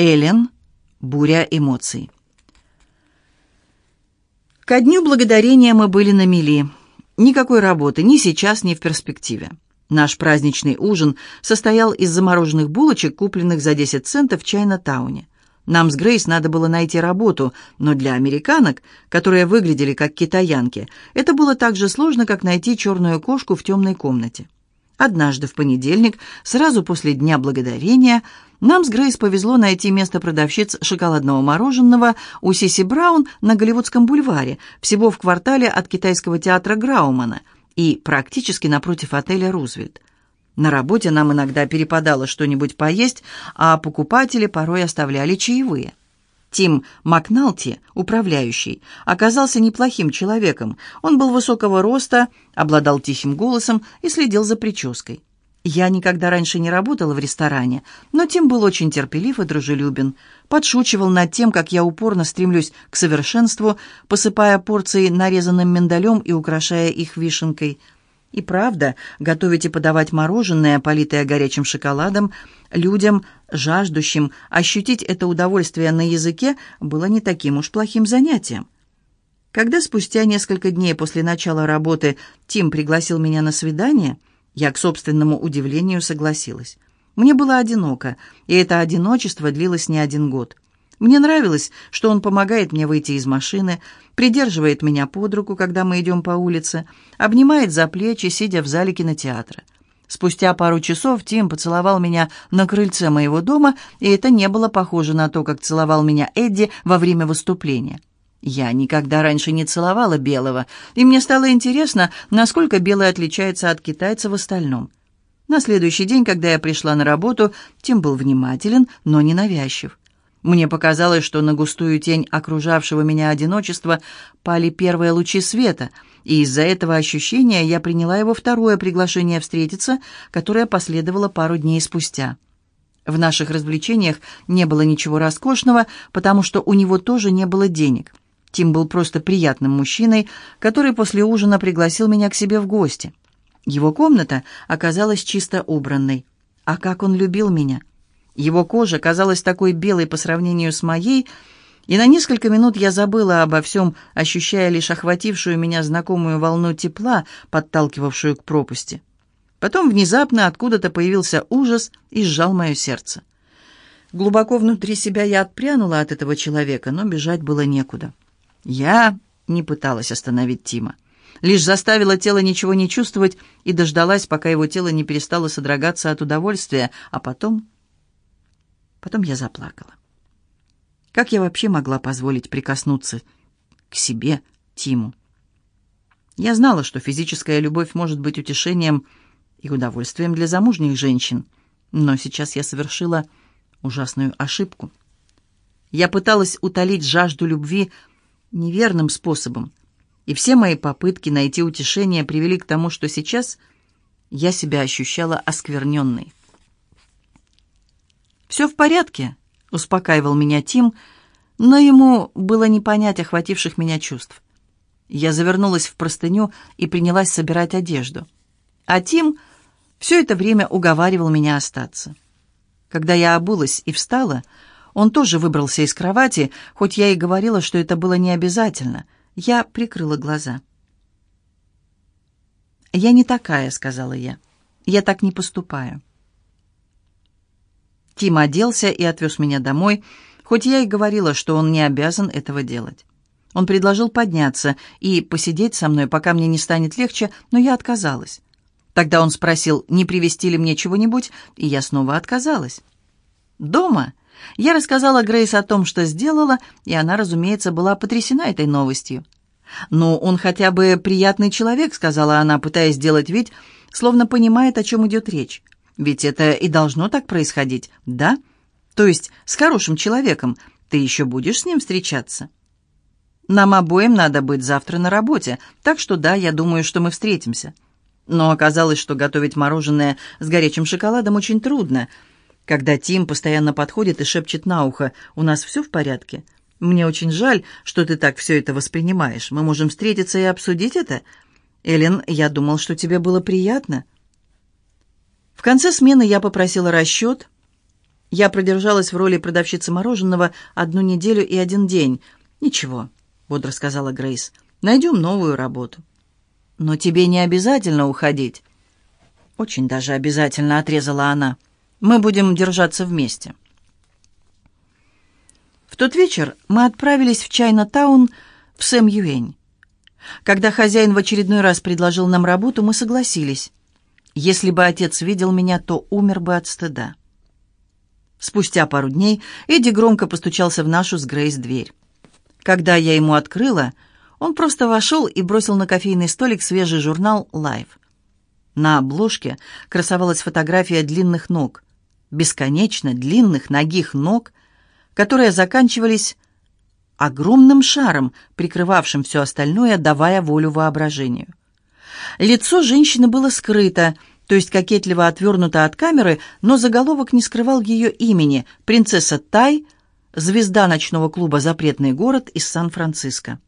Эллен. Буря эмоций. Ко дню благодарения мы были на мели. Никакой работы ни сейчас, ни в перспективе. Наш праздничный ужин состоял из замороженных булочек, купленных за 10 центов в Чайна-тауне. Нам с Грейс надо было найти работу, но для американок, которые выглядели как китаянки, это было так же сложно, как найти черную кошку в темной комнате. Однажды в понедельник, сразу после Дня Благодарения, нам с Грейс повезло найти место продавщиц шоколадного мороженого у Сиси Браун на Голливудском бульваре, всего в квартале от китайского театра Граумана и практически напротив отеля «Рузвельт». На работе нам иногда перепадало что-нибудь поесть, а покупатели порой оставляли чаевые. Тим Макналти, управляющий, оказался неплохим человеком. Он был высокого роста, обладал тихим голосом и следил за прической. Я никогда раньше не работала в ресторане, но Тим был очень терпелив и дружелюбен. Подшучивал над тем, как я упорно стремлюсь к совершенству, посыпая порции нарезанным миндалем и украшая их вишенкой – и правда, готовить и подавать мороженое, политое горячим шоколадом, людям, жаждущим ощутить это удовольствие на языке, было не таким уж плохим занятием. Когда спустя несколько дней после начала работы Тим пригласил меня на свидание, я, к собственному удивлению, согласилась. Мне было одиноко, и это одиночество длилось не один год. Мне нравилось, что он помогает мне выйти из машины, придерживает меня под руку, когда мы идем по улице, обнимает за плечи, сидя в зале кинотеатра. Спустя пару часов Тим поцеловал меня на крыльце моего дома, и это не было похоже на то, как целовал меня Эдди во время выступления. Я никогда раньше не целовала белого, и мне стало интересно, насколько белый отличается от китайца в остальном. На следующий день, когда я пришла на работу, Тим был внимателен, но не навязчив. Мне показалось, что на густую тень окружавшего меня одиночества пали первые лучи света, и из-за этого ощущения я приняла его второе приглашение встретиться, которое последовало пару дней спустя. В наших развлечениях не было ничего роскошного, потому что у него тоже не было денег. Тим был просто приятным мужчиной, который после ужина пригласил меня к себе в гости. Его комната оказалась чисто убранной. А как он любил меня! Его кожа казалась такой белой по сравнению с моей, и на несколько минут я забыла обо всем, ощущая лишь охватившую меня знакомую волну тепла, подталкивавшую к пропасти. Потом внезапно откуда-то появился ужас и сжал мое сердце. Глубоко внутри себя я отпрянула от этого человека, но бежать было некуда. Я не пыталась остановить Тима. Лишь заставила тело ничего не чувствовать и дождалась, пока его тело не перестало содрогаться от удовольствия, а потом Потом я заплакала. Как я вообще могла позволить прикоснуться к себе, Тиму? Я знала, что физическая любовь может быть утешением и удовольствием для замужних женщин, но сейчас я совершила ужасную ошибку. Я пыталась утолить жажду любви неверным способом, и все мои попытки найти утешение привели к тому, что сейчас я себя ощущала оскверненной. «Все в порядке», — успокаивал меня Тим, но ему было не понять охвативших меня чувств. Я завернулась в простыню и принялась собирать одежду. А Тим все это время уговаривал меня остаться. Когда я обулась и встала, он тоже выбрался из кровати, хоть я и говорила, что это было не обязательно. Я прикрыла глаза. «Я не такая», — сказала я. «Я так не поступаю». Тим оделся и отвез меня домой, хоть я и говорила, что он не обязан этого делать. Он предложил подняться и посидеть со мной, пока мне не станет легче, но я отказалась. Тогда он спросил, не привезти ли мне чего-нибудь, и я снова отказалась. Дома я рассказала Грейс о том, что сделала, и она, разумеется, была потрясена этой новостью. «Ну, он хотя бы приятный человек», — сказала она, пытаясь сделать вид, словно понимает, о чем идет речь. Ведь это и должно так происходить, да? То есть с хорошим человеком ты еще будешь с ним встречаться? Нам обоим надо быть завтра на работе, так что да, я думаю, что мы встретимся. Но оказалось, что готовить мороженое с горячим шоколадом очень трудно. Когда Тим постоянно подходит и шепчет на ухо «У нас все в порядке?» «Мне очень жаль, что ты так все это воспринимаешь. Мы можем встретиться и обсудить это?» «Эллен, я думал, что тебе было приятно». В конце смены я попросила расчет. Я продержалась в роли продавщицы мороженого одну неделю и один день. «Ничего», — бодро сказала Грейс, — «найдем новую работу». «Но тебе не обязательно уходить». «Очень даже обязательно», — отрезала она. «Мы будем держаться вместе». В тот вечер мы отправились в Чайна-таун в Сэм-Юэнь. Когда хозяин в очередной раз предложил нам работу, мы согласились. Если бы отец видел меня, то умер бы от стыда. Спустя пару дней Эдди громко постучался в нашу с Грейс дверь. Когда я ему открыла, он просто вошел и бросил на кофейный столик свежий журнал «Life». На обложке красовалась фотография длинных ног, бесконечно длинных ногих ног, которые заканчивались огромным шаром, прикрывавшим все остальное, давая волю воображению. Лицо женщины было скрыто, то есть кокетливо отвернуто от камеры, но заголовок не скрывал ее имени – принцесса Тай, звезда ночного клуба «Запретный город» из Сан-Франциско.